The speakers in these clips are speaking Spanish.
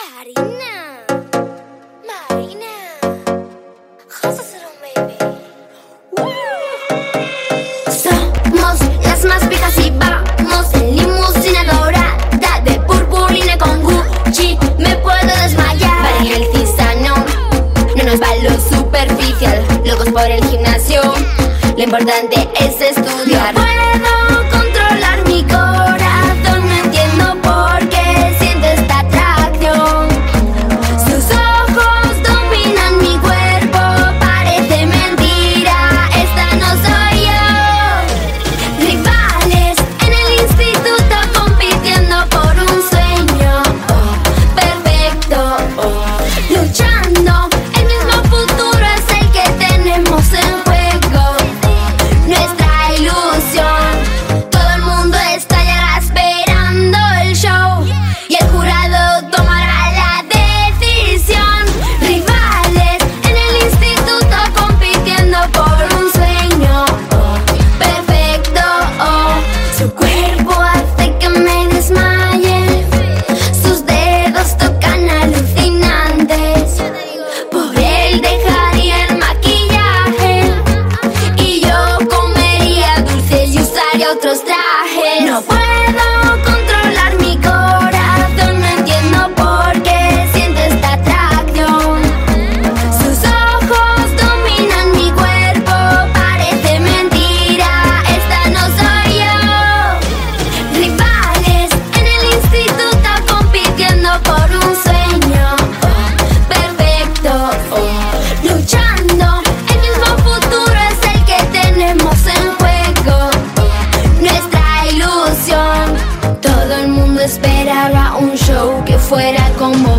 Karina, Marina, baby. Somos las más viejas y vamos en limusina dorada de purpurina con Gucci. Me puedo desmayar. Para el tisano, no nos va lo superficial. Locos por el gimnasio, lo importante es estudiar. that hits. No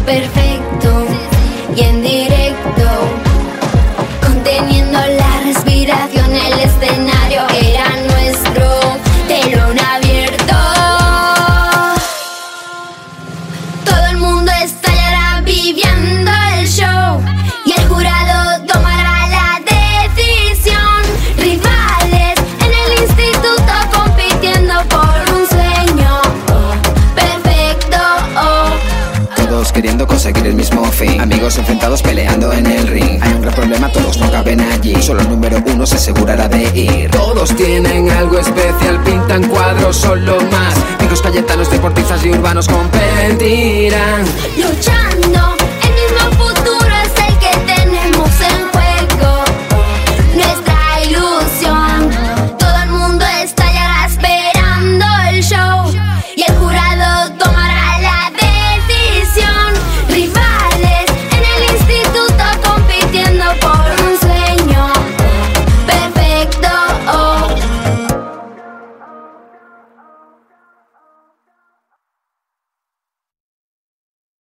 perfecto y en directo, conteniendo la respiración, el escenario era. Amigos enfrentados peleando en el ring. Hay un gran problema, todos no caben allí. Solo el número uno se asegurará de ir. Todos tienen algo especial, pintan cuadros, son lo más. Amigos cayetanos, deportistas y urbanos competirán.